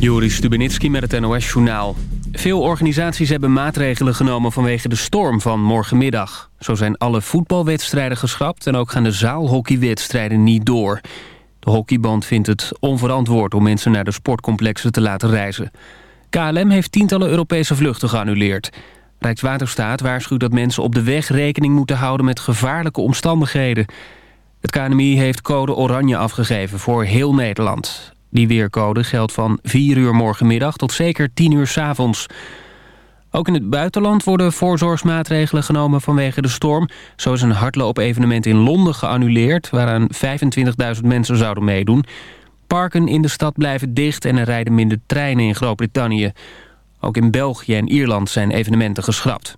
Joris Stubenitski met het NOS-journaal. Veel organisaties hebben maatregelen genomen vanwege de storm van morgenmiddag. Zo zijn alle voetbalwedstrijden geschrapt en ook gaan de zaalhockeywedstrijden niet door. De hockeyband vindt het onverantwoord om mensen naar de sportcomplexen te laten reizen. KLM heeft tientallen Europese vluchten geannuleerd. Rijkswaterstaat waarschuwt dat mensen op de weg rekening moeten houden met gevaarlijke omstandigheden. Het KNMI heeft code oranje afgegeven voor heel Nederland. Die weercode geldt van 4 uur morgenmiddag tot zeker 10 uur s avonds. Ook in het buitenland worden voorzorgsmaatregelen genomen vanwege de storm. Zo is een hardloop-evenement in Londen geannuleerd... waaraan 25.000 mensen zouden meedoen. Parken in de stad blijven dicht en er rijden minder treinen in Groot-Brittannië. Ook in België en Ierland zijn evenementen geschrapt.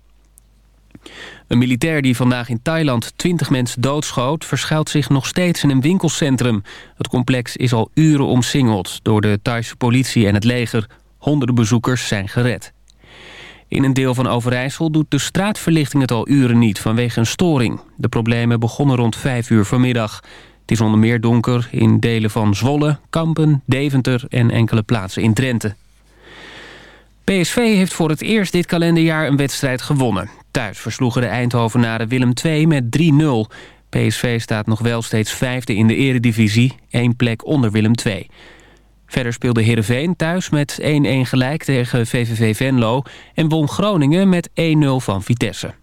Een militair die vandaag in Thailand 20 mensen doodschoot... verschuilt zich nog steeds in een winkelcentrum. Het complex is al uren omsingeld door de Thaise politie en het leger. Honderden bezoekers zijn gered. In een deel van Overijssel doet de straatverlichting het al uren niet vanwege een storing. De problemen begonnen rond 5 uur vanmiddag. Het is onder meer donker in delen van Zwolle, Kampen, Deventer en enkele plaatsen in Drenthe. PSV heeft voor het eerst dit kalenderjaar een wedstrijd gewonnen. Thuis versloegen de Eindhovenaren Willem II met 3-0. PSV staat nog wel steeds vijfde in de eredivisie, één plek onder Willem II. Verder speelde Heerenveen thuis met 1-1 gelijk tegen VVV Venlo... en won Groningen met 1-0 van Vitesse.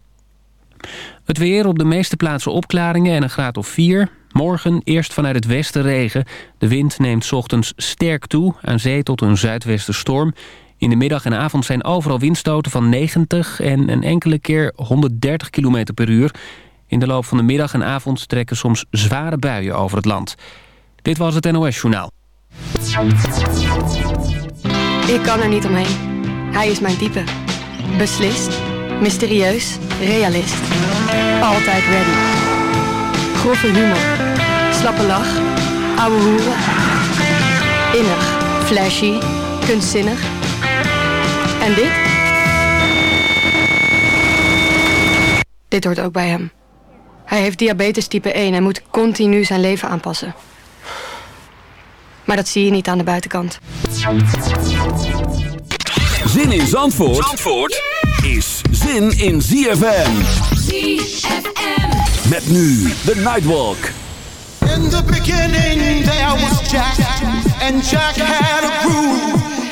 Het weer op de meeste plaatsen opklaringen en een graad of 4. Morgen eerst vanuit het westen regen. De wind neemt ochtends sterk toe, aan zee tot een zuidwestenstorm. In de middag en avond zijn overal windstoten van 90 en een enkele keer 130 km per uur. In de loop van de middag en avond trekken soms zware buien over het land. Dit was het NOS Journaal. Ik kan er niet omheen. Hij is mijn type. Beslist, mysterieus, realist. Altijd ready. Grove humor. Slappe lach. Ouwe hoeren. Innig, flashy, kunstzinnig. En dit? Dit hoort ook bij hem. Hij heeft diabetes type 1 en moet continu zijn leven aanpassen. Maar dat zie je niet aan de buitenkant. Zin in Zandvoort, Zandvoort is zin in ZFM. ZFM. Met nu de Nightwalk. In the beginning there was Jack, and Jack had a groove.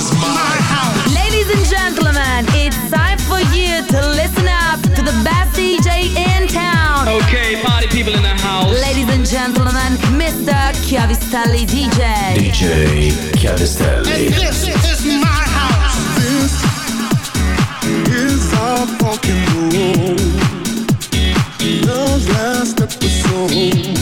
is Okay, party people in the house. Ladies and gentlemen, Mr. Chiavistelli DJ. DJ Chiavistelli. And this is my house. This is our fucking road. Love's last episode.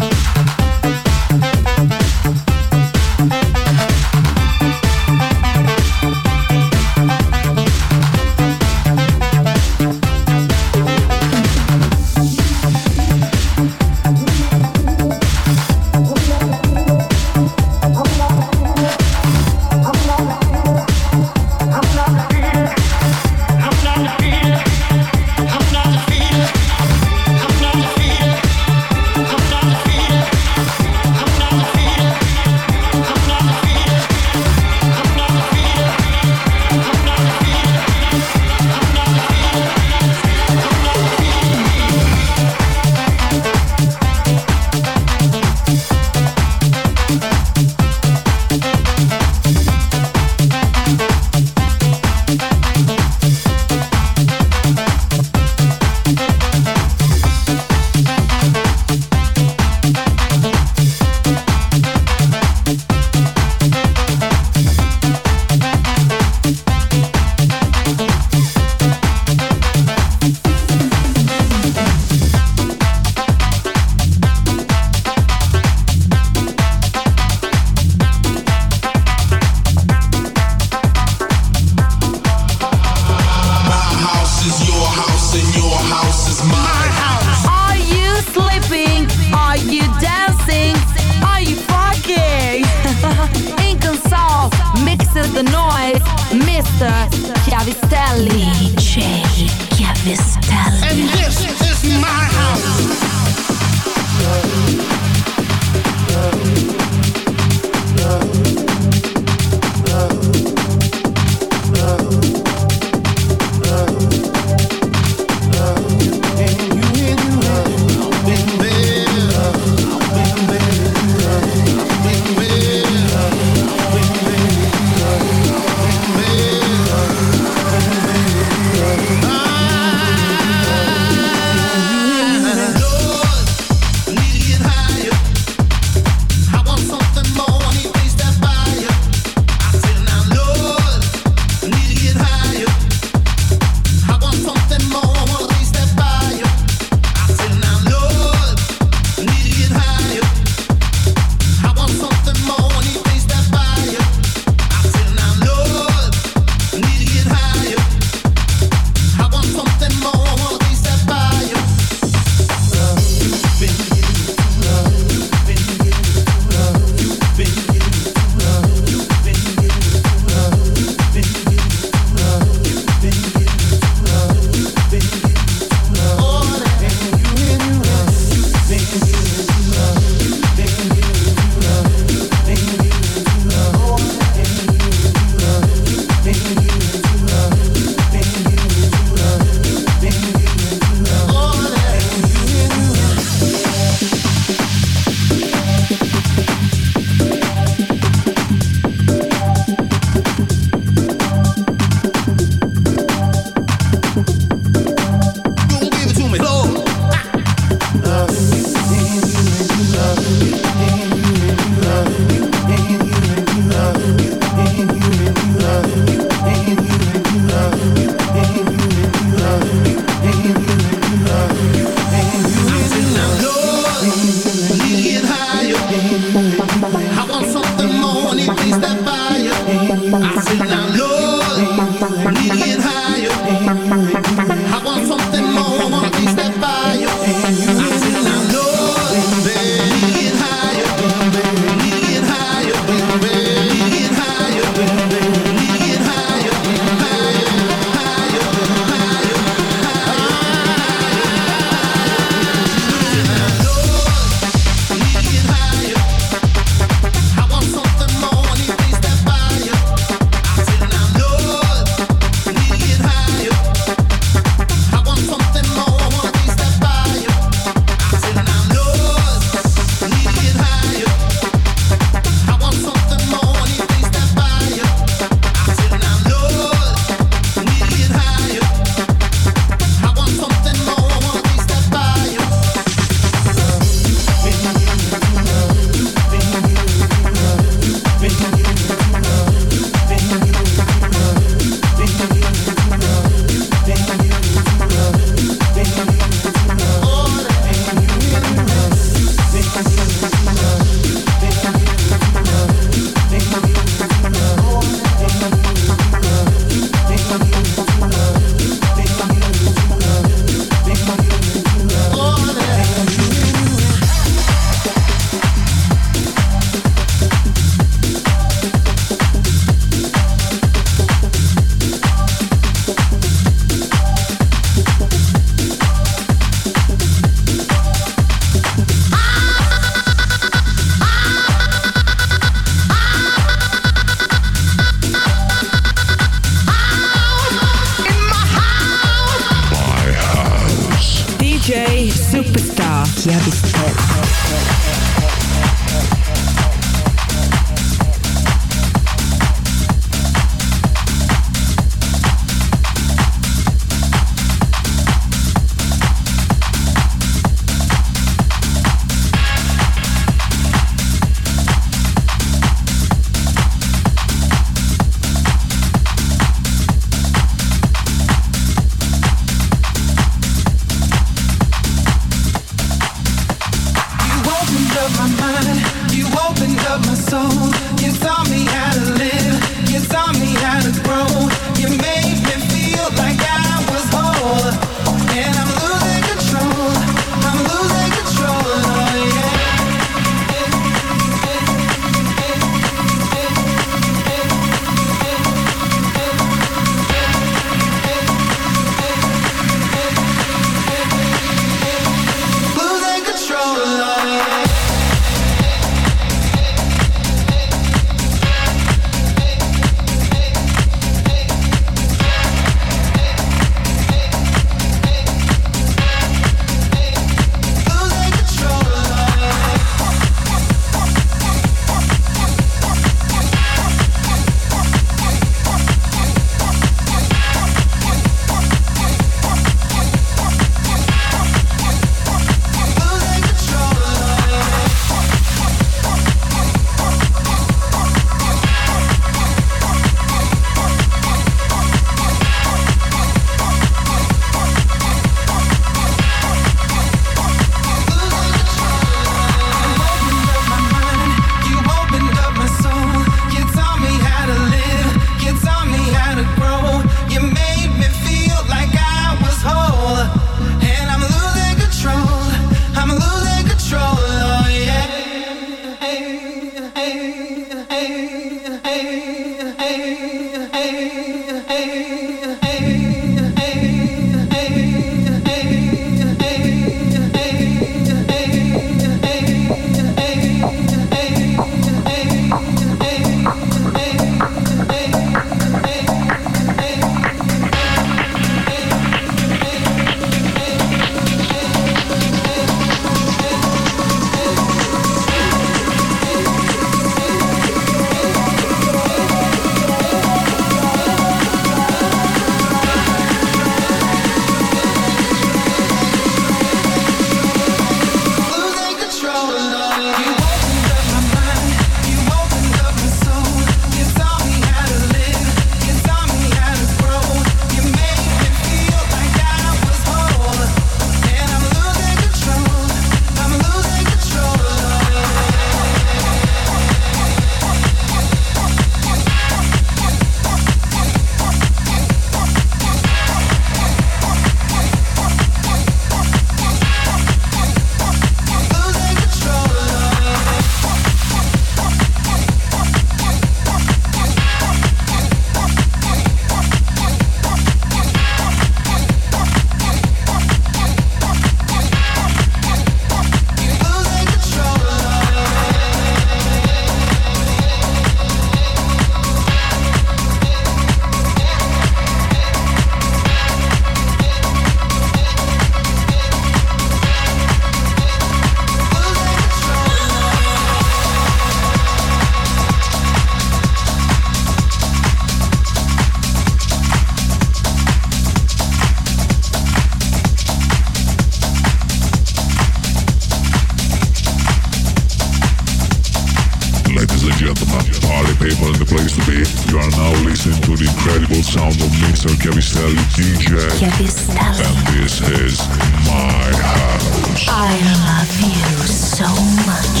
DJ. And this is my house. I love you so much.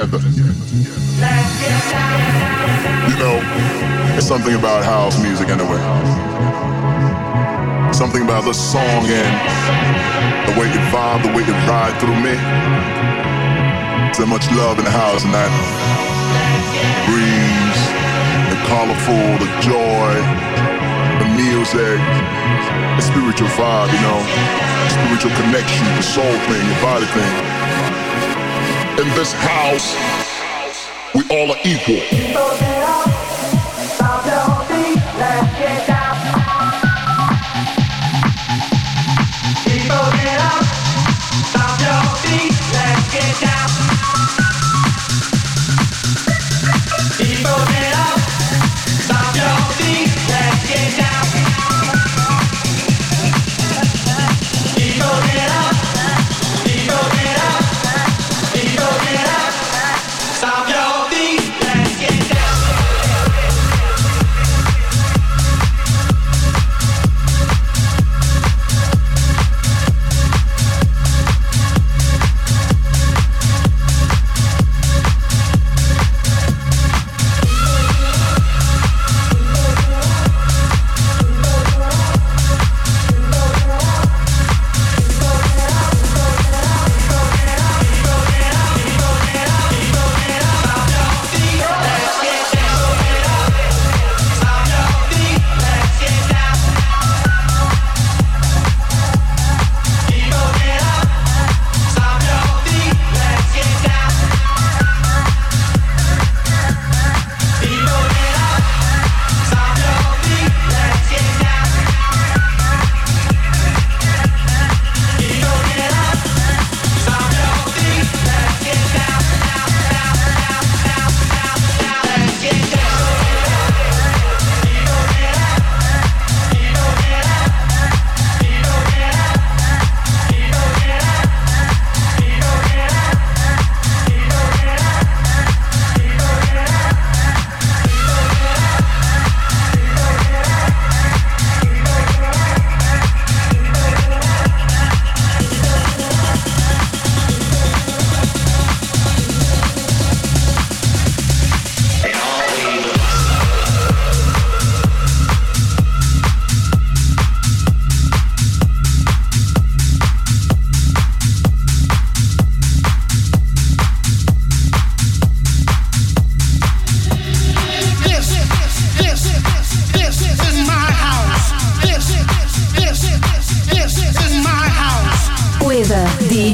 Together. You know, it's something about house music anyway. Something about the song and the way it vibe, the way it ride through me. So much love in the house and that breeze, the colorful, the joy, the music, the spiritual vibe, you know, spiritual connection, the soul thing, the body thing. In this house, we all are equal.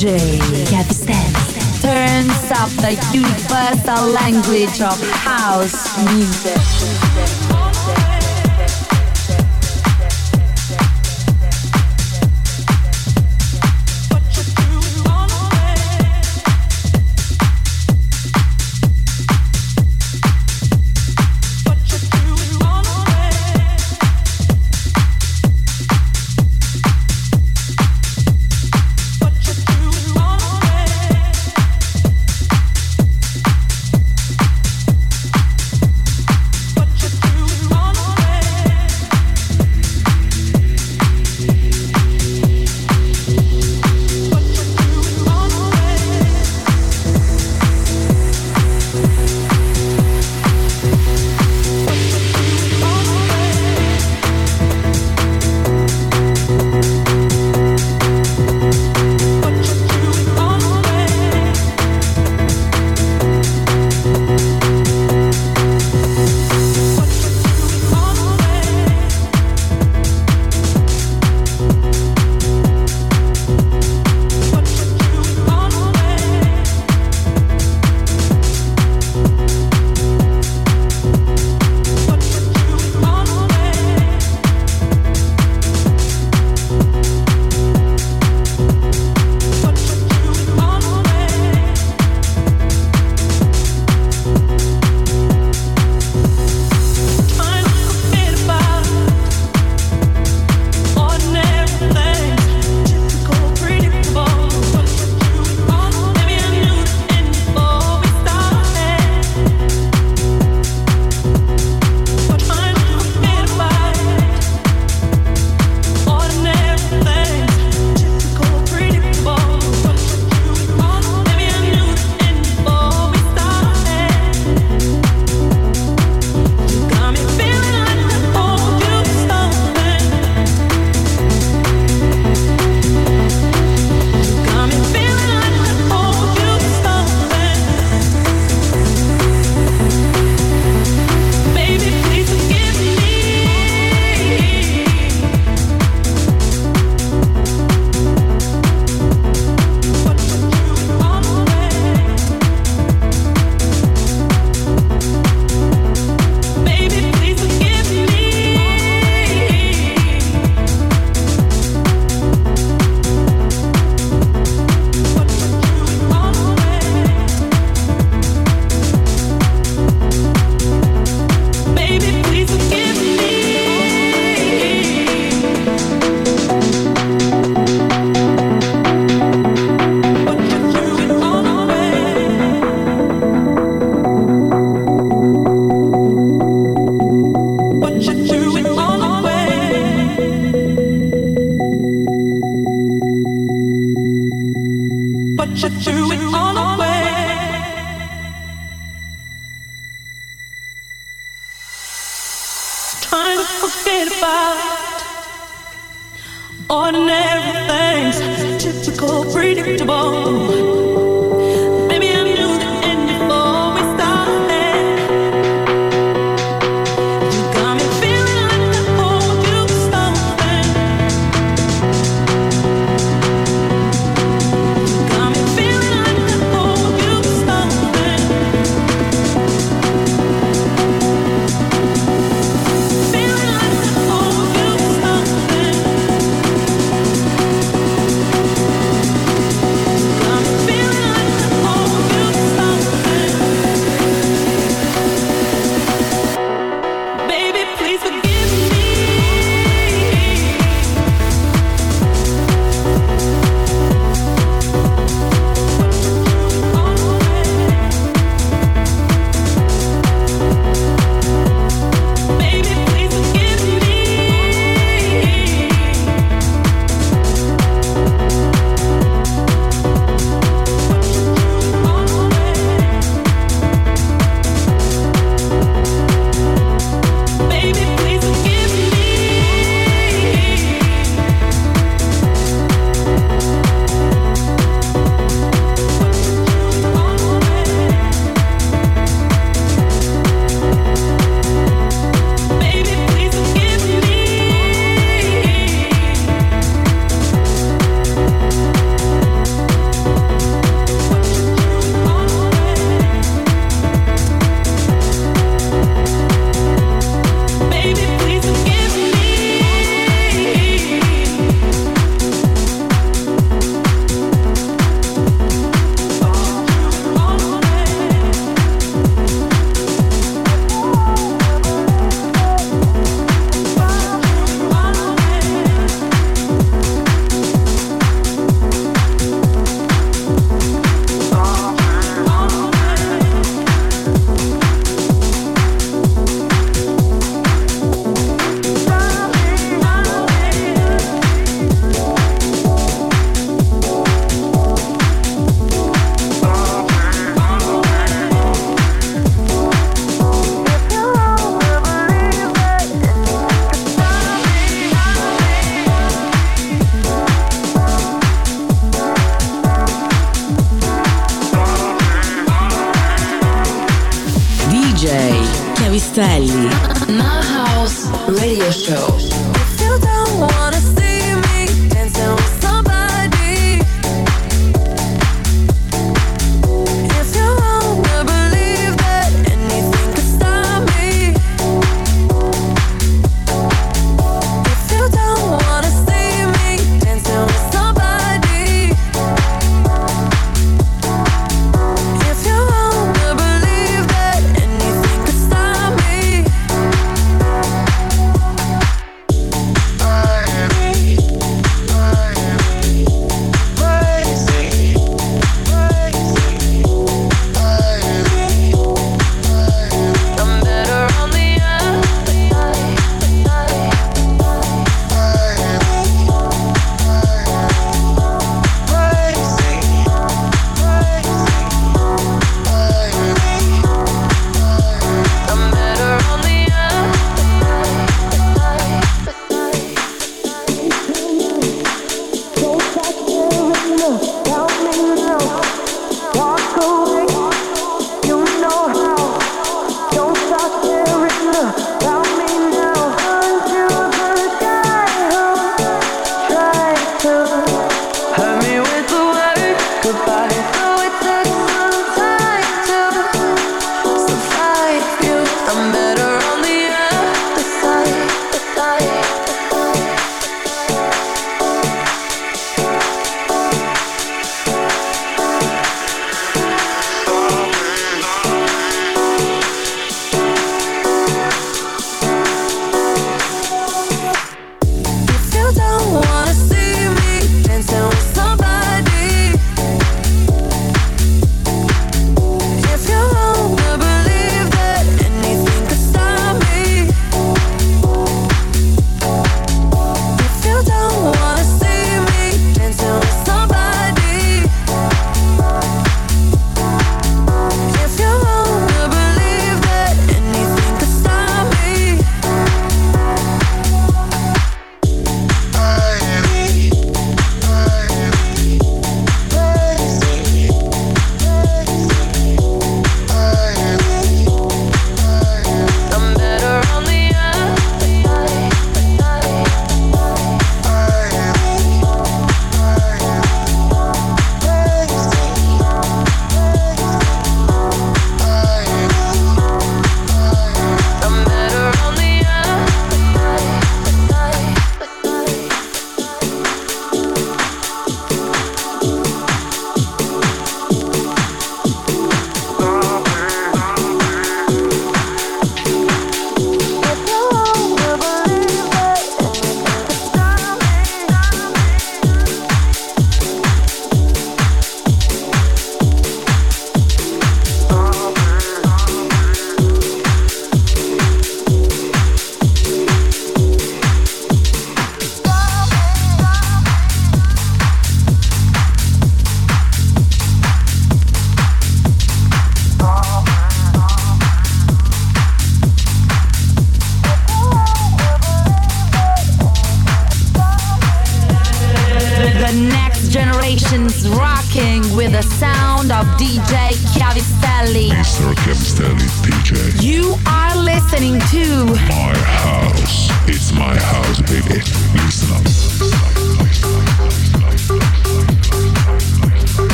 DJ Capistelli. Turns up the universal language of house music.